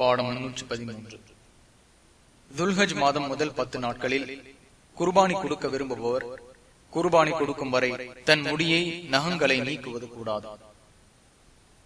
பாடம் முன்னூற்றி பதிமூன்று துல்ஹஜ் மாதம் முதல் பத்து நாட்களில் குர்பானி கொடுக்க விரும்புபவர் குர்பானி கொடுக்கும் வரை தன் முடியை நகங்களை நீக்குவது கூடாது.